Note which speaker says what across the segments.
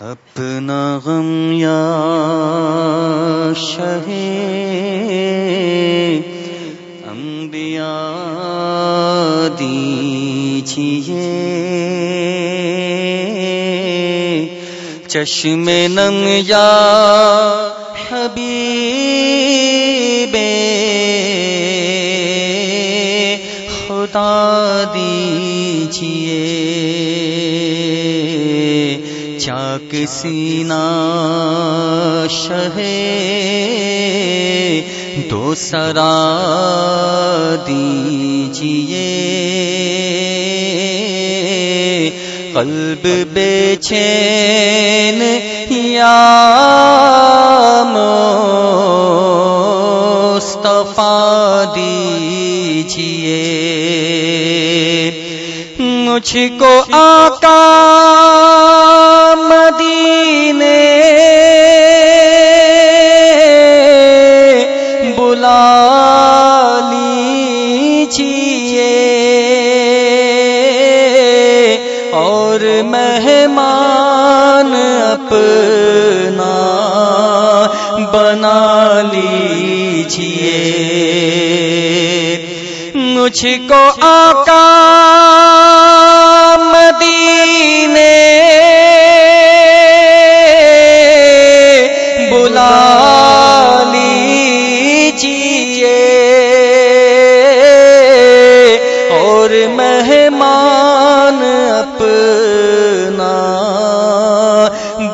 Speaker 1: اپنا غم یا شہ انبیاء دیجیے چشم نم یا حبیب خدا دیجیے چاک سینا شہ دو سرا دیجیے قلب بے چین یا مصطفیٰ دیجیے مجھ کو آقا مدینے بلا لیجیے اور مہمان اپنا بنا لیجیے مجھ کو آقا مدینے بلا لیجیے اور مہمان اپنا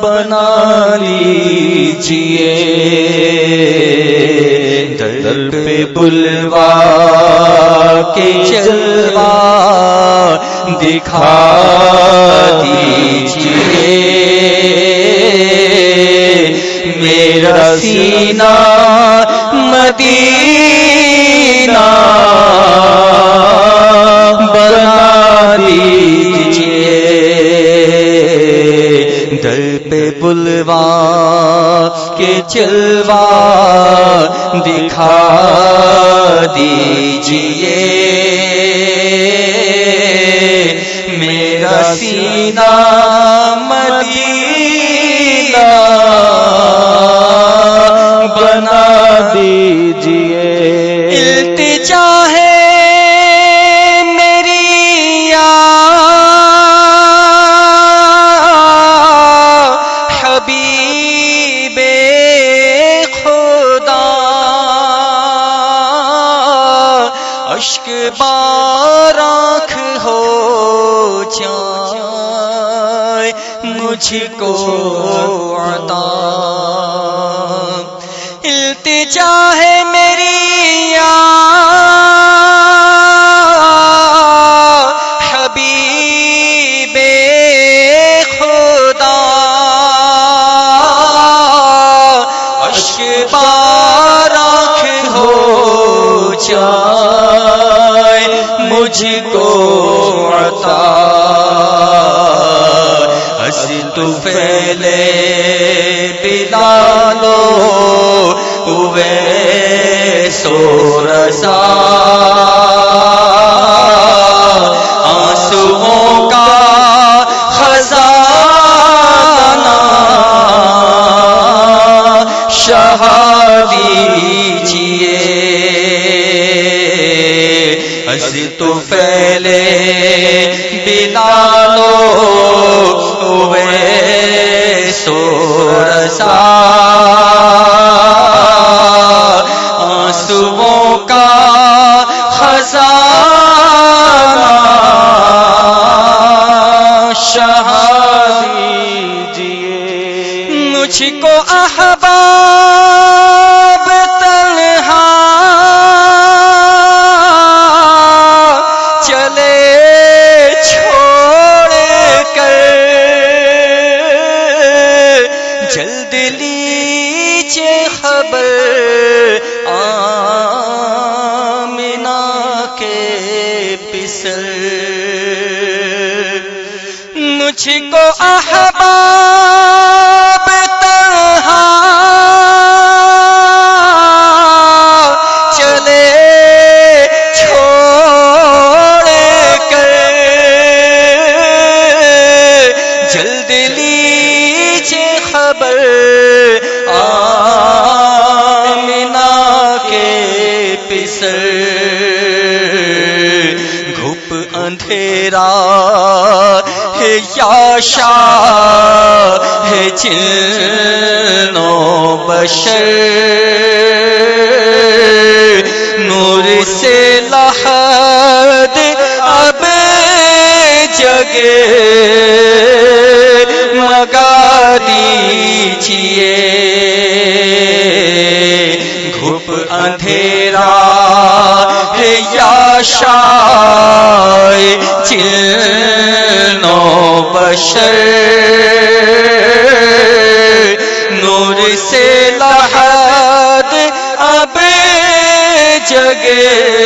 Speaker 1: بنا لیجیے۔ در پہ بلوا کے چلوا دکھا دیجیے۔ میرا سینہ مدینہ در پہ بلوا کے چلوا دکھا دیجیے میرا سینہ مدینہ بنا
Speaker 2: دیجیے
Speaker 1: التجا ہے اشک بارخ ہو جائے، مجھ کو عطا۔ التجا ہے میری یا حبیب خدا۔ اشک بارخ ہو جائے۔ مجھ کو عطا۔ ہس تو پہلے بلالو ہوئے سو رسا آنسوؤں کا خزانہ شہادیجیے بلالو ہوئے سو رسا آنسوؤں کا خزانہ شہادیجیے مجھ کو جلد لیجے خبر آمنا کے پسر۔ مجھ کو احباب ہے ہے جنو بشر۔ نور سے لحد اب جگے۔ مگا دیجیے گھپ اندھیرا ہے یا شائے چلنو بشر نور سے لحد اب جگے